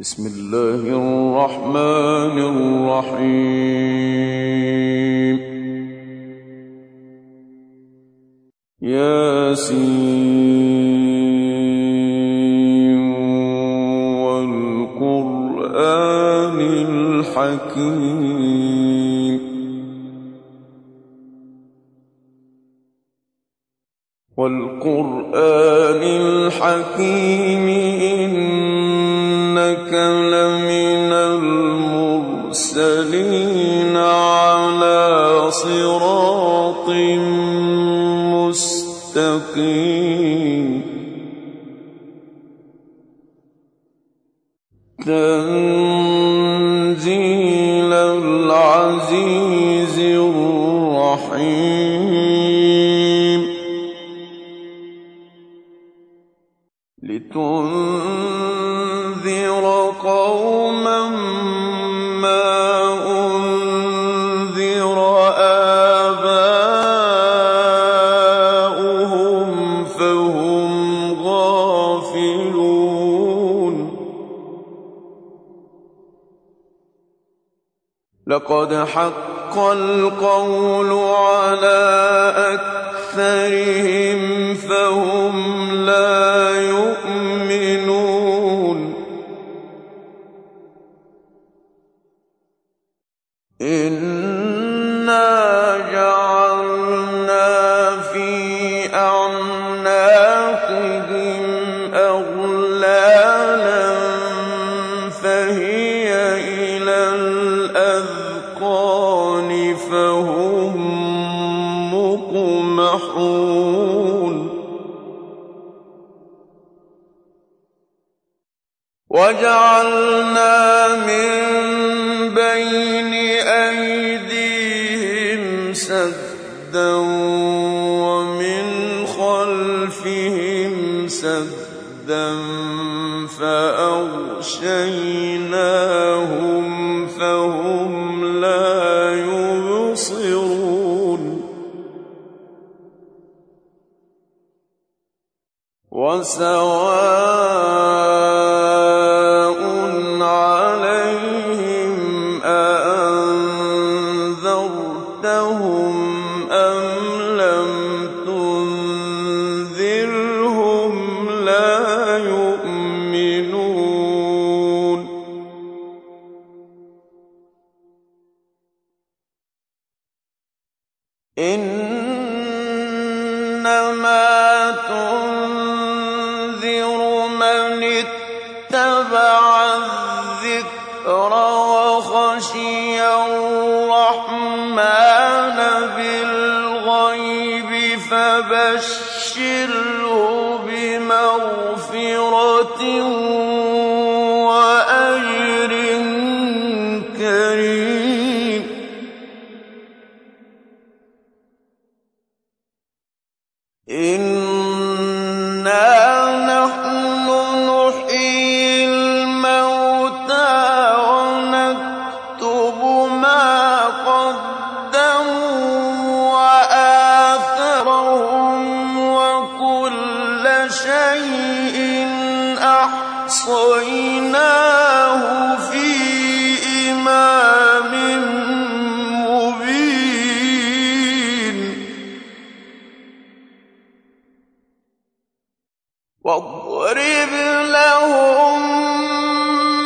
بسم الله الرحمن الرحيم. ياسين والقرآن الحكيم. والقرآن الحكيم إنك قوما ما أنذر آباؤهم فهم غافلون. لقد حق القول على أكثرهم فهم لا يؤمنون مقمحون وجعلنا من بين أيديهم سدا ومن خلفهم سدا فأغشيناهم وسواء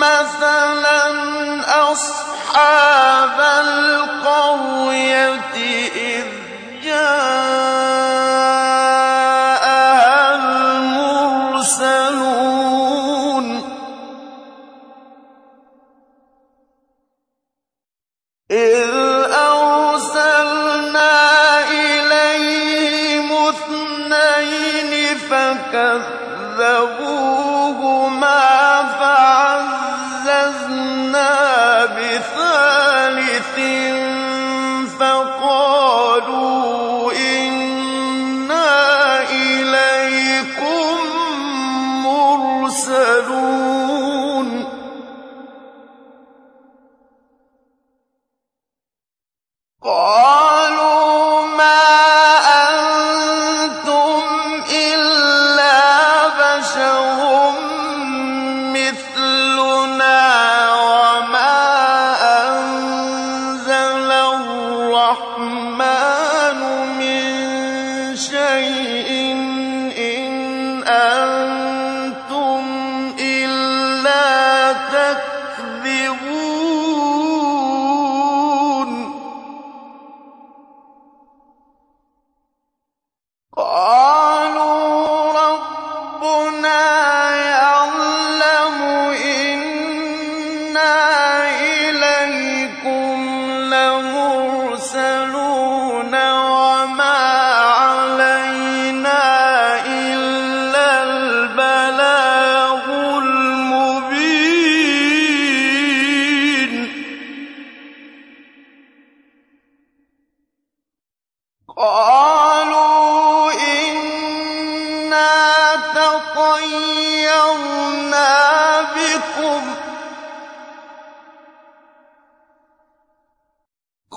مثلا أصحاب القرية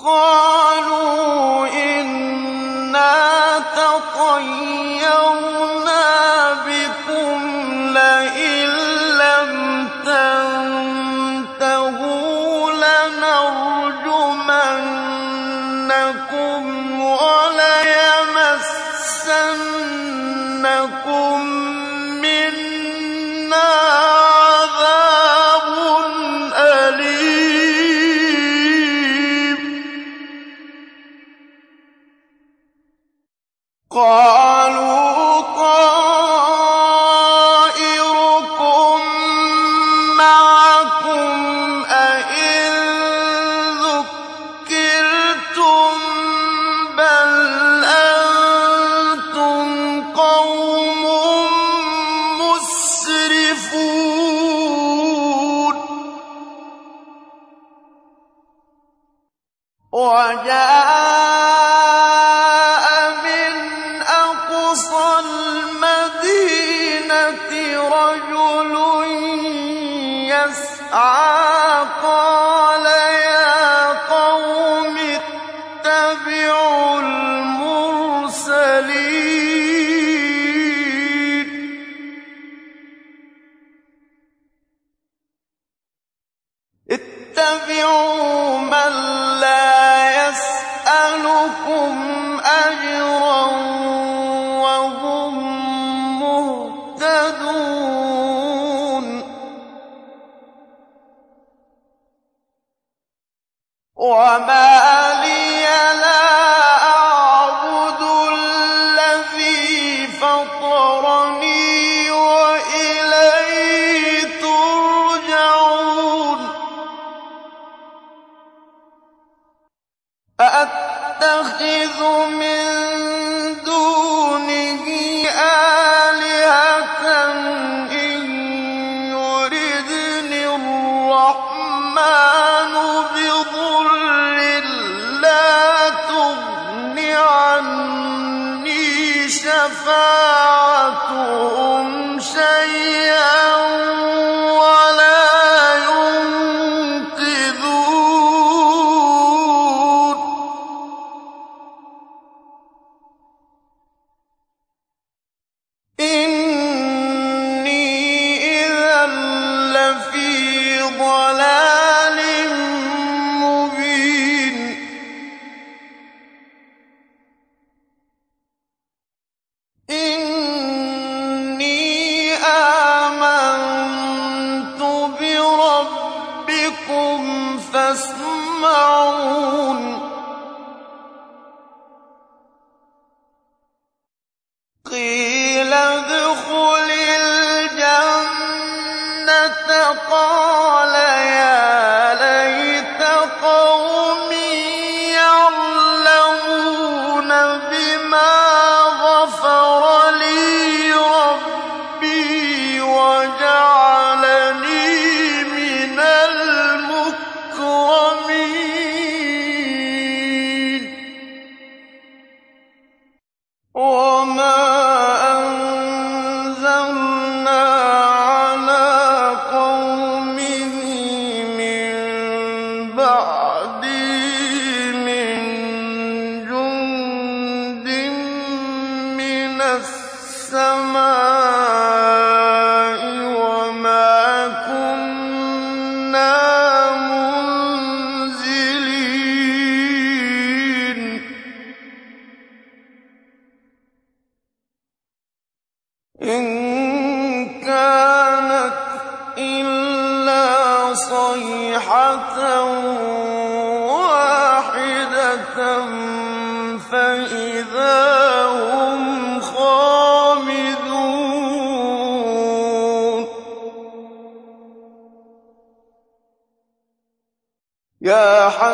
قَالُوا وَجَاءَ أَأَتَّخِذُ مِن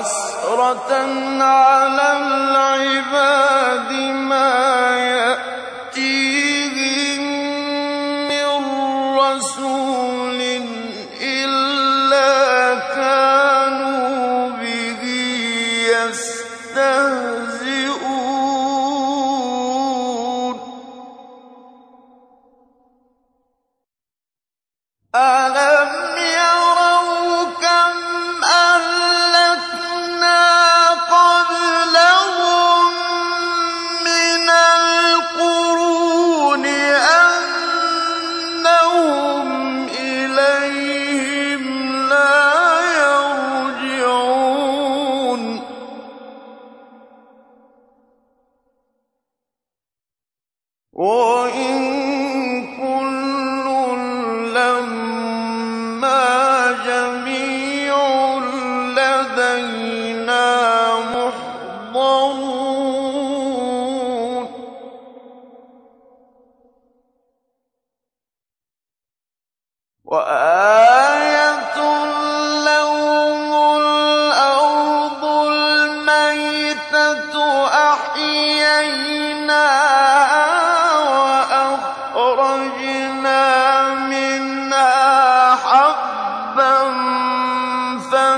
حَسْرَةً عَلَى الْعِبَادِ.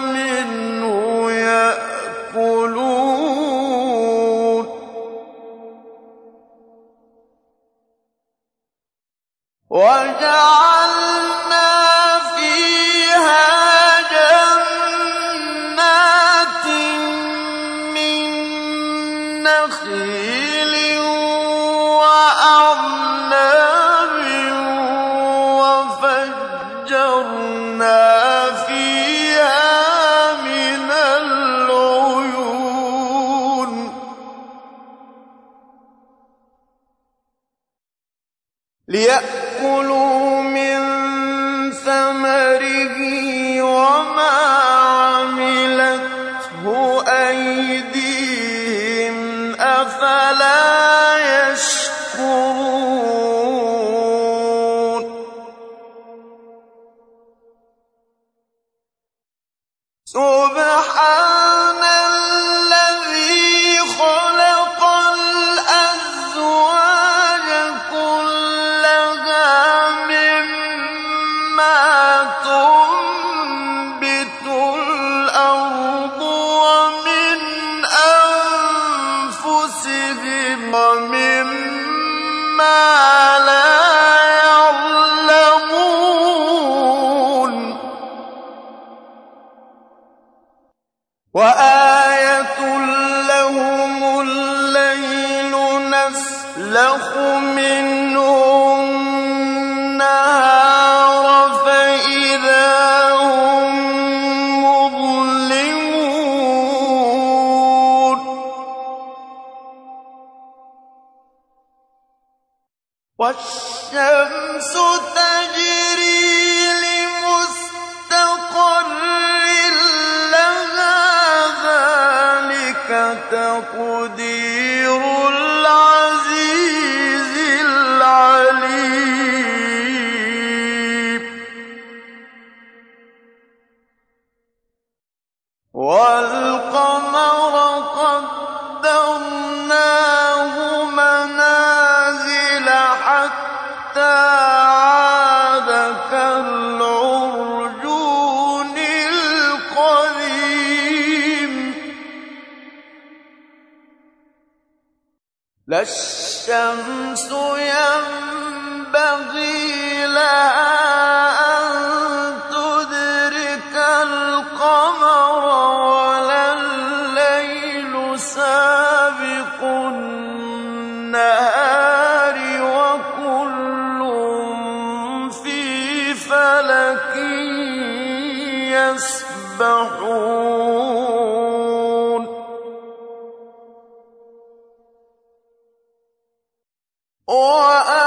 من سبحان تقدير يسبحون وآية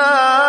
مَا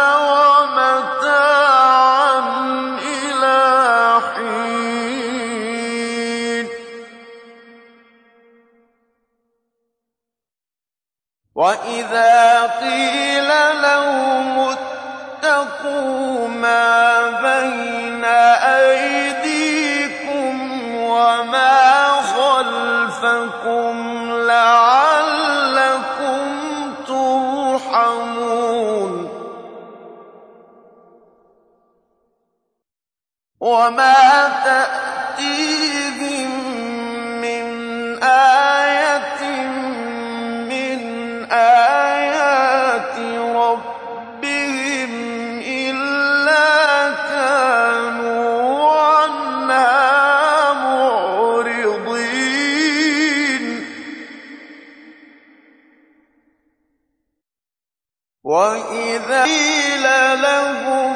وإذا قيل لهم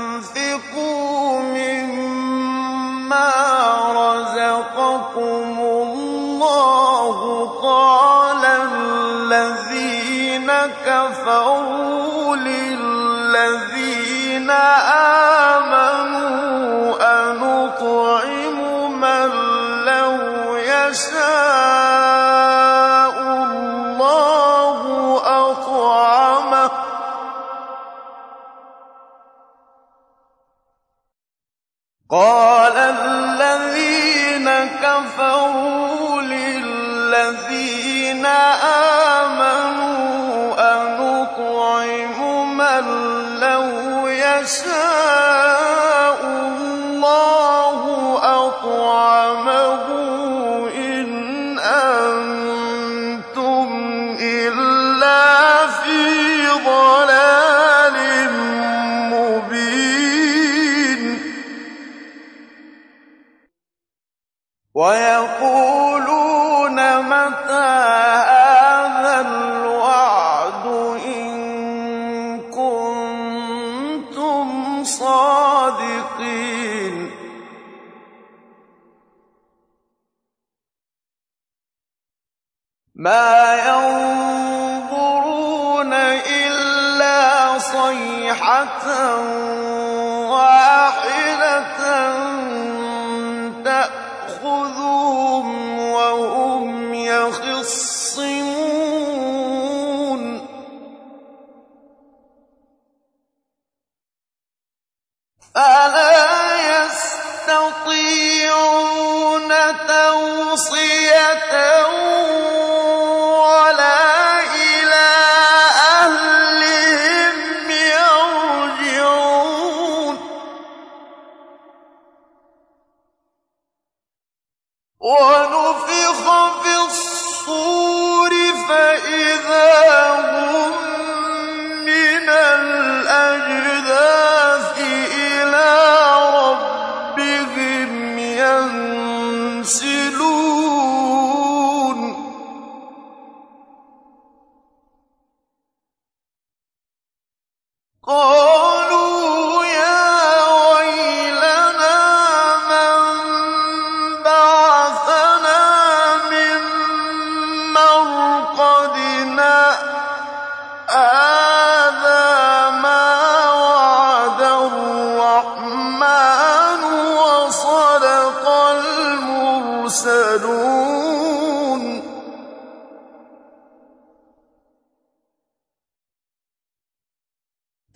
أنفقوا مما رزقكم الله قال الذين كفروا للذين آمنوا أنطعم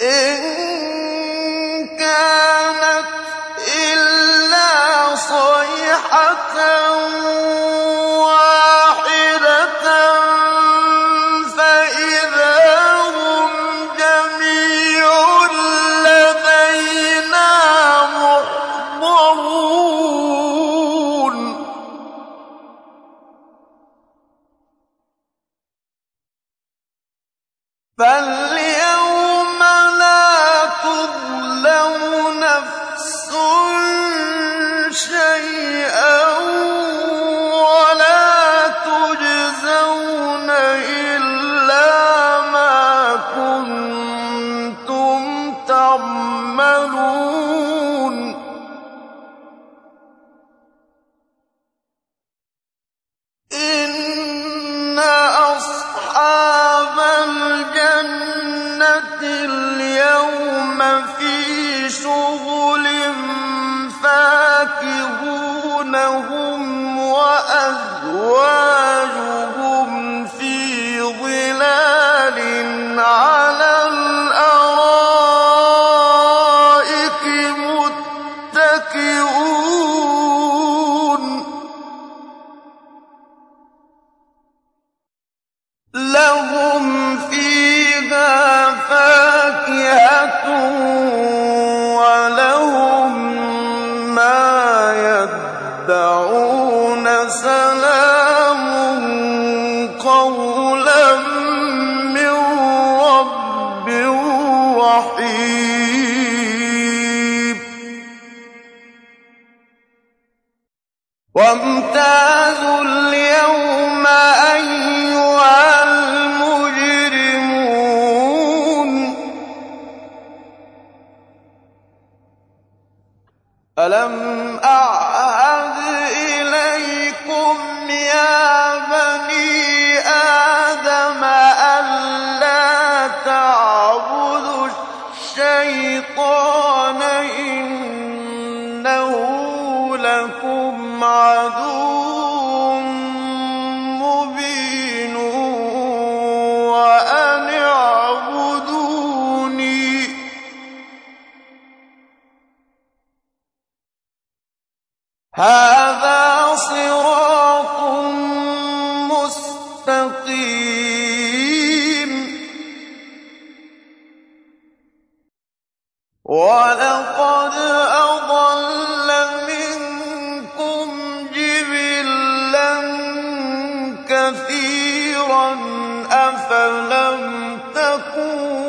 eh, اليوم أَلَمْ أَعْهَدْ تَكُونُوا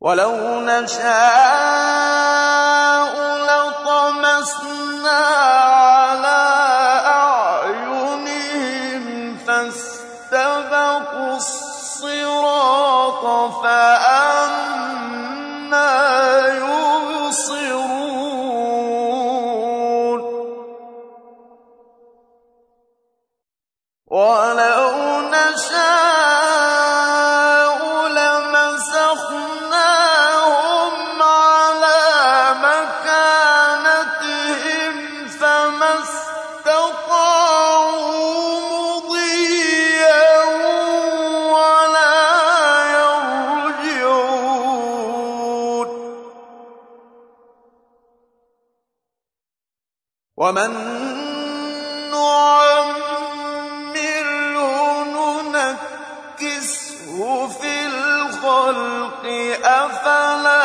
وَلَوْ نَشَاءُ لَطَمَسْنَا الْخَلْقِ ۖ أَفَلَا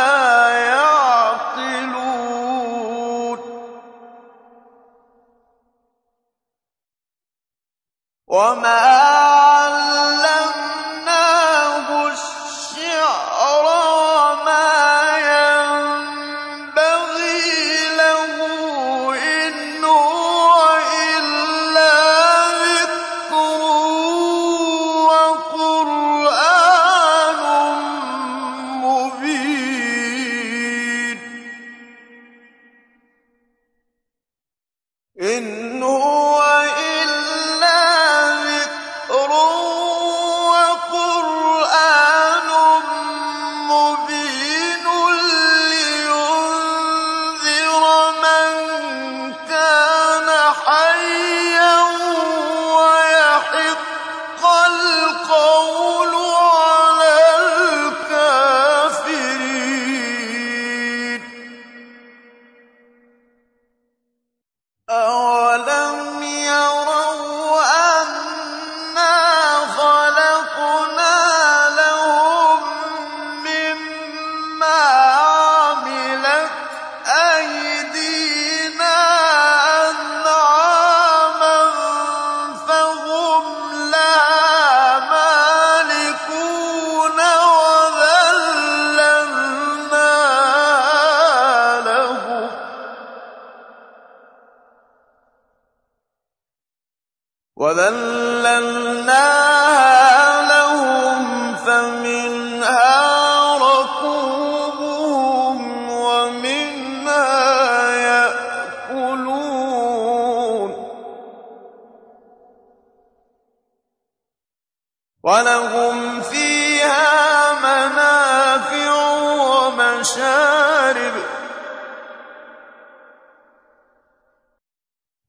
شارب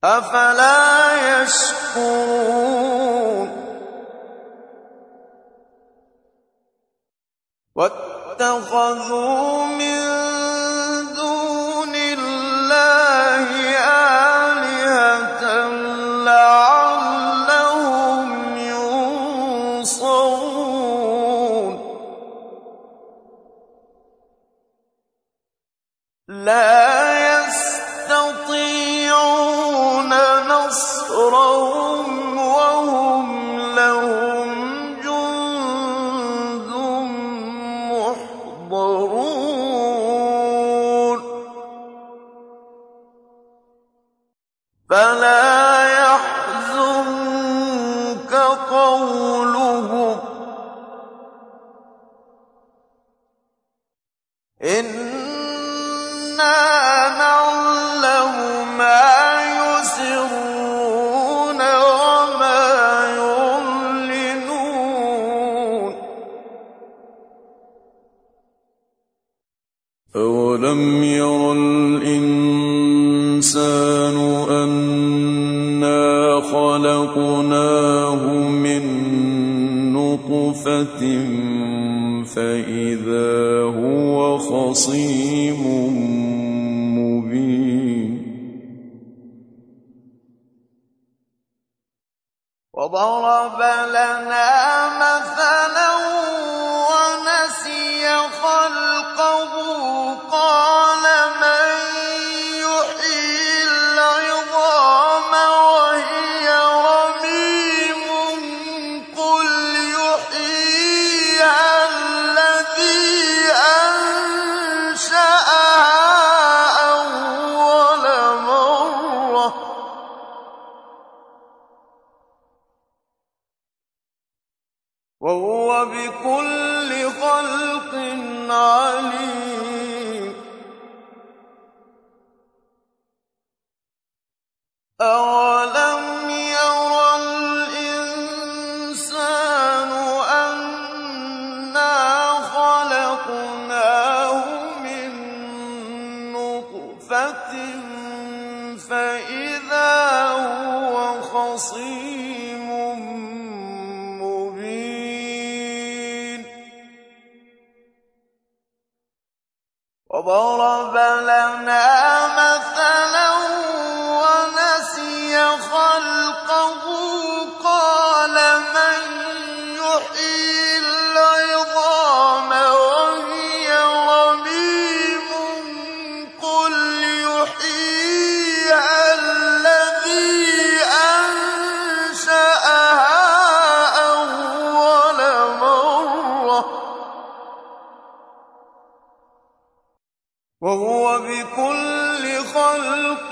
أفلا يشكرون. واتخذوا من إِنَّا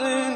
خَلْقٍ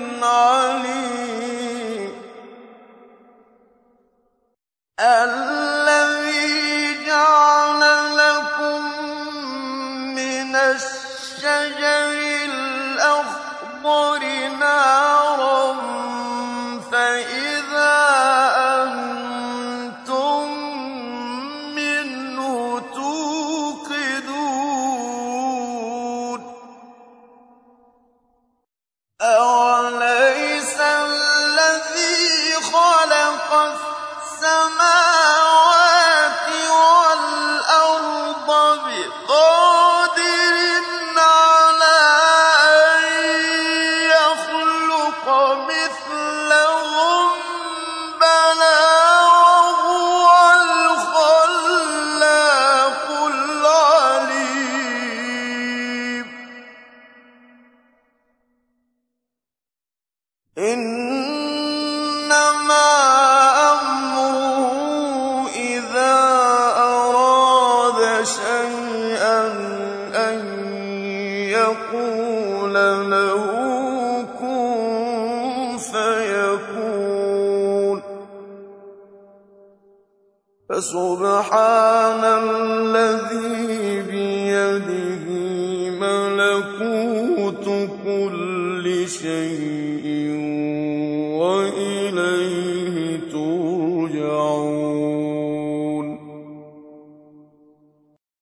Oh!